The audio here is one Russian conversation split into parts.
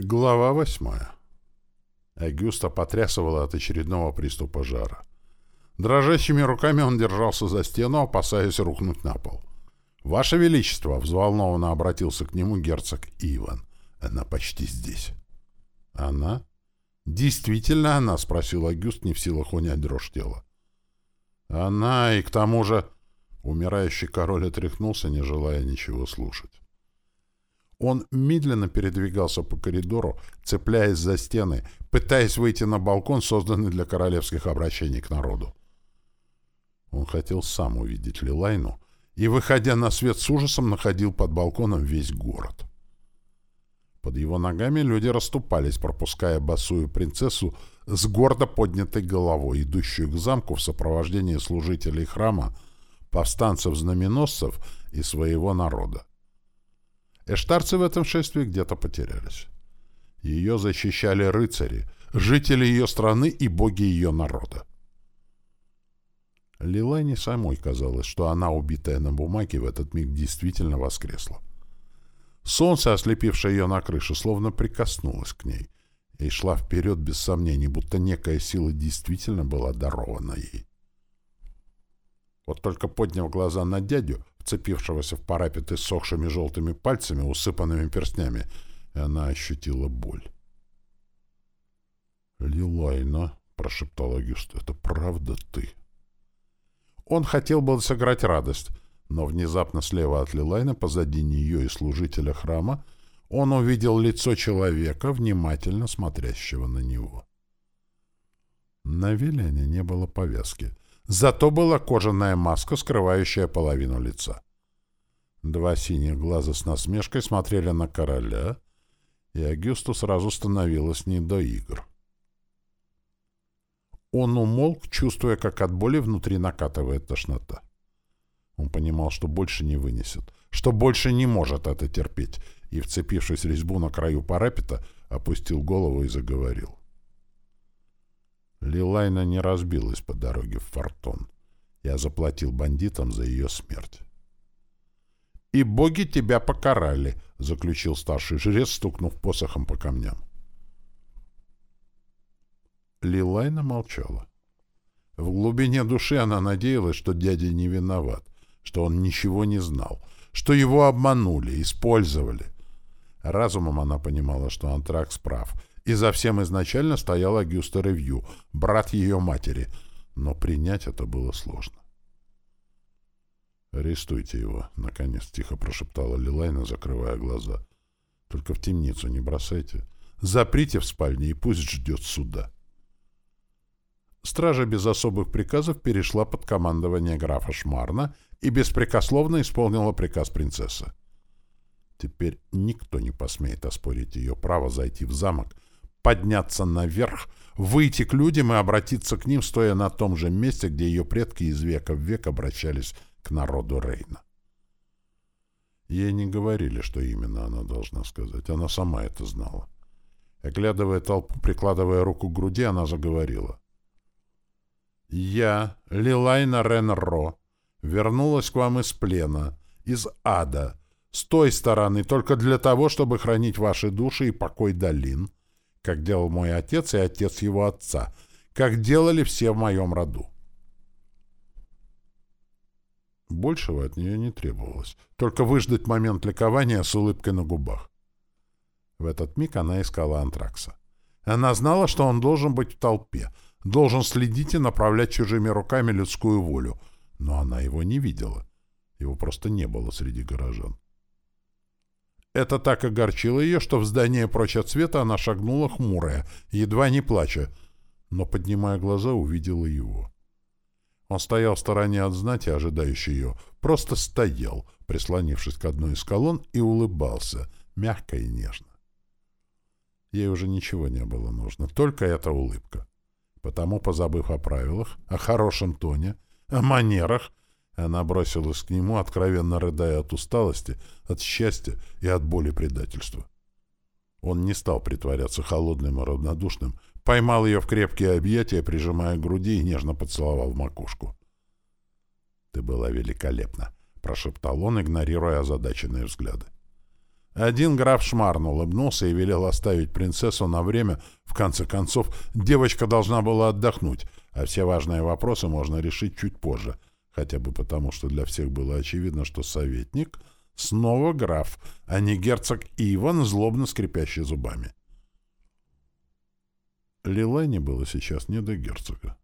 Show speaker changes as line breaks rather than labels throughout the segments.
Глава восьмая. Агюста потрясывала от очередного приступа жара. Дрожащими руками он держался за стену, опасаясь рухнуть на пол. «Ваше Величество!» — взволнованно обратился к нему герцог Иван. «Она почти здесь». «Она?» «Действительно она?» — спросил Агюст, не в силах унять дрожь тела. «Она, и к тому же...» Умирающий король отряхнулся, не желая ничего слушать. Он медленно передвигался по коридору, цепляясь за стены, пытаясь выйти на балкон, созданный для королевских обращений к народу. Он хотел сам увидеть Лилайну и, выходя на свет с ужасом, находил под балконом весь город. Под его ногами люди расступались, пропуская босую принцессу с гордо поднятой головой, идущую к замку в сопровождении служителей храма, повстанцев-знаменосцев и своего народа. Эштарцы в этом шествии где-то потерялись. Ее защищали рыцари, жители ее страны и боги ее народа. Лилайне самой казалось, что она, убитая на бумаге, в этот миг действительно воскресла. Солнце, ослепившее ее на крыше, словно прикоснулось к ней и шла вперед без сомнений, будто некая сила действительно была дарована ей. Вот только подняв глаза на дядю, вцепившегося в парапет иссохшими желтыми пальцами, усыпанными перстнями, и она ощутила боль. «Лилайна», — прошептал Агюст, — «это правда ты?» Он хотел бы сыграть радость, но внезапно слева от Лилайна, позади нее и служителя храма, он увидел лицо человека, внимательно смотрящего на него. На Виляне не было повязки — Зато была кожаная маска, скрывающая половину лица. Два синих глаза с насмешкой смотрели на короля, и Агюсту сразу становилось не до игр. Он умолк, чувствуя, как от боли внутри накатывает тошнота. Он понимал, что больше не вынесет, что больше не может это терпеть, и, вцепившись в резьбу на краю парапета, опустил голову и заговорил. Лилайна не разбилась по дороге в Фортон. Я заплатил бандитам за ее смерть. «И боги тебя покарали», — заключил старший жрец, стукнув посохом по камням. Лилайна молчала. В глубине души она надеялась, что дядя не виноват, что он ничего не знал, что его обманули, использовали. Разумом она понимала, что Антракс прав, и за всем изначально стоял Агюста Ревью, брат ее матери, но принять это было сложно. «Арестуйте его», — наконец тихо прошептала Лилайна, закрывая глаза. «Только в темницу не бросайте. Заприте в спальне и пусть ждет суда». Стража без особых приказов перешла под командование графа Шмарна и беспрекословно исполнила приказ принцессы. Теперь никто не посмеет оспорить ее право зайти в замок подняться наверх, выйти к людям и обратиться к ним, стоя на том же месте, где ее предки из века в век обращались к народу Рейна. Ей не говорили, что именно она должна сказать. Она сама это знала. Оглядывая толпу, прикладывая руку к груди, она заговорила. «Я, Лилайна Ренро, вернулась к вам из плена, из ада, с той стороны, только для того, чтобы хранить ваши души и покой долин, как делал мой отец и отец его отца, как делали все в моем роду. Большего от нее не требовалось, только выждать момент ликования с улыбкой на губах. В этот миг она искала антракса. Она знала, что он должен быть в толпе, должен следить и направлять чужими руками людскую волю, но она его не видела. Его просто не было среди горожан. Это так огорчило ее, что в здание прочь от света она шагнула хмурая, едва не плача, но, поднимая глаза, увидела его. Он стоял в стороне от знати, ожидающей ее, просто стоял, прислонившись к одной из колонн, и улыбался, мягко и нежно. Ей уже ничего не было нужно, только эта улыбка. Потому, позабыв о правилах, о хорошем тоне, о манерах, она бросилась к нему, откровенно рыдая от усталости, от счастья и от боли предательства. Он не стал притворяться холодным и равнодушным, поймал ее в крепкие объятия, прижимая к груди и нежно поцеловал в макушку. «Ты была великолепна», — прошептал он, игнорируя озадаченные взгляды. Один граф Шмарн улыбнулся и велел оставить принцессу на время. В конце концов, девочка должна была отдохнуть, а все важные вопросы можно решить чуть позже, хотя бы потому, что для всех было очевидно, что советник снова граф, а не герцог Иван, злобно скрипящий зубами. Лилене было сейчас не до герцога.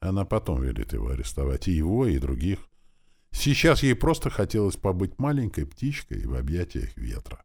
Она потом велит его арестовать, и его, и других. Сейчас ей просто хотелось побыть маленькой птичкой в объятиях ветра.